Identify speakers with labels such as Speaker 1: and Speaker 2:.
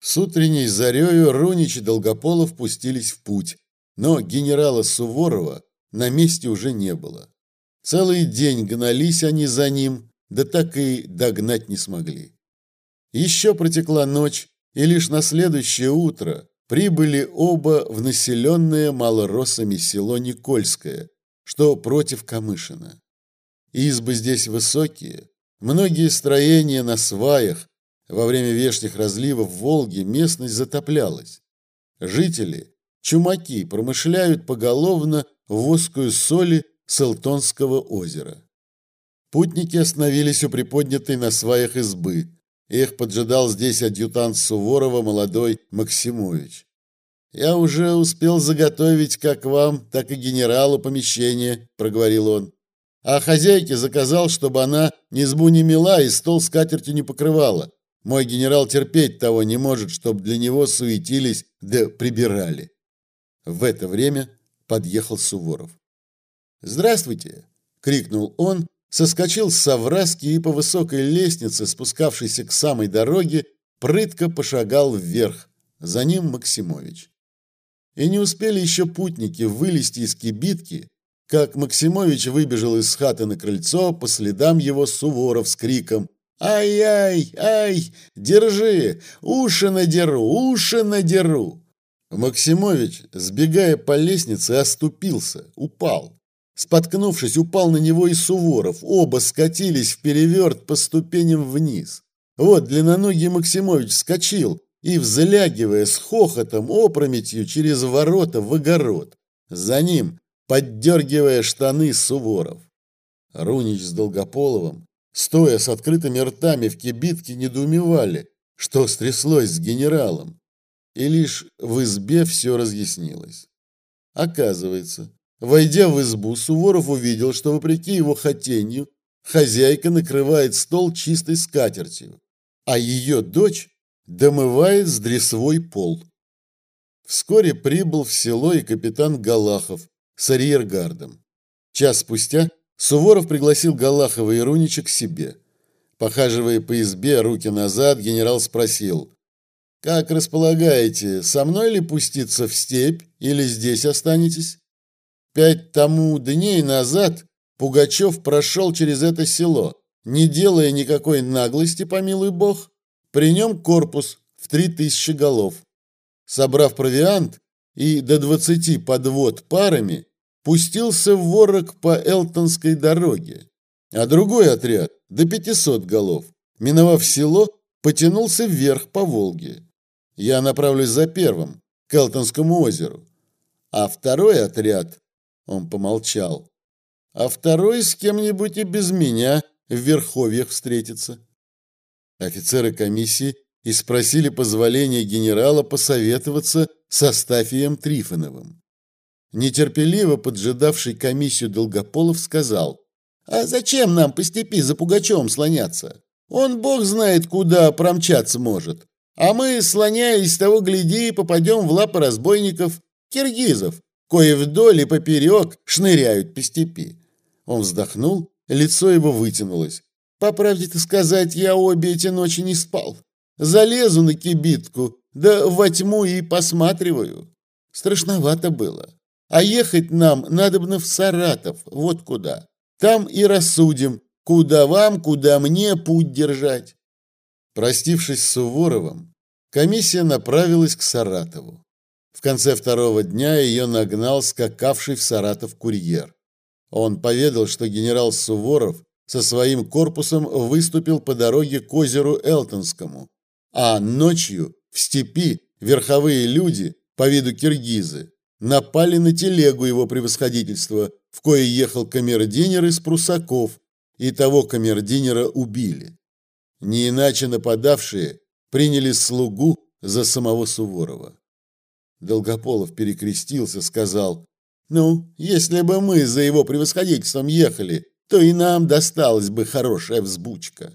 Speaker 1: С утренней зарею Рунич и Долгополов пустились в путь, но генерала Суворова на месте уже не было. Целый день гнались они за ним, да так и догнать не смогли. Еще протекла ночь, и лишь на следующее утро прибыли оба в населенное малороссами село Никольское, что против Камышина. Избы здесь высокие, многие строения на сваях, во время вешних разливов Волги местность затоплялась. Жители, чумаки, промышляют поголовно воскую соли Селтонского озера. Путники остановились у приподнятой на сваях избы. Их поджидал здесь адъютант Суворова, молодой Максимович. «Я уже успел заготовить как вам, так и генералу помещение», – проговорил он. «А хозяйке заказал, чтобы она ни избу не мела и стол скатертью не покрывала. Мой генерал терпеть того не может, чтобы для него суетились да прибирали. В это время подъехал Суворов. «Здравствуйте!» — крикнул он, соскочил с совраски и по высокой лестнице, спускавшейся к самой дороге, прытко пошагал вверх. За ним Максимович. И не успели еще путники вылезти из кибитки, как Максимович выбежал из хаты на крыльцо, по следам его Суворов с криком «Ай-ай, ай, держи, уши надеру, уши надеру!» Максимович, сбегая по лестнице, оступился, упал. Споткнувшись, упал на него и Суворов. Оба скатились в переверт по ступеням вниз. Вот длинноногий Максимович скочил и, взлягивая с хохотом, опрометью через ворота в огород. За ним, поддергивая штаны Суворов. Рунич с Долгополовым стоя с открытыми ртами в кибитке, недоумевали, что стряслось с генералом. И лишь в избе все разъяснилось. Оказывается, войдя в избу, Суворов увидел, что, вопреки его хотению, хозяйка накрывает стол чистой скатертью, а ее дочь домывает с дресвой пол. Вскоре прибыл в село и капитан Галахов с арьергардом. Час спустя Суворов пригласил Галахова и Рунича к себе. Похаживая по избе руки назад, генерал спросил, «Как располагаете, со мной ли пуститься в степь или здесь останетесь?» Пять тому дней назад Пугачев прошел через это село, не делая никакой наглости, помилуй бог. При нем корпус в три тысячи голов. Собрав провиант и до двадцати подвод парами, пустился в ворог по Элтонской дороге, а другой отряд, до 500 голов, миновав село, потянулся вверх по Волге. Я направлюсь за первым, к Элтонскому озеру. А второй отряд, он помолчал, а второй с кем-нибудь и без меня в Верховьях встретится. Офицеры комиссии и спросили позволения генерала посоветоваться с Астафием Трифоновым. Нетерпеливо поджидавший комиссию Долгополов сказал, «А зачем нам по степи за Пугачевым слоняться? Он бог знает, куда промчаться может. А мы, слоняясь того гляди, попадем в лапы разбойников, киргизов, кои вдоль и поперек шныряют по степи». Он вздохнул, лицо его вытянулось. «По правде-то сказать, я обе эти ночи не спал. Залезу на кибитку, да во тьму и посматриваю. Страшновато было. А ехать нам надобно в Саратов, вот куда. Там и рассудим, куда вам, куда мне путь держать. Простившись с Суворовым, комиссия направилась к Саратову. В конце второго дня ее нагнал скакавший в Саратов курьер. Он поведал, что генерал Суворов со своим корпусом выступил по дороге к озеру Элтонскому, а ночью в степи верховые люди, по виду киргизы, напали на телегу его превосходительства, в кое ехал камердинер из прусаков, и того камердинера убили. Не иначе нападавшие приняли слугу за самого Суворова. Долгополов перекрестился, сказал, «Ну, если бы мы за его превосходительством ехали, то и нам досталась бы хорошая взбучка».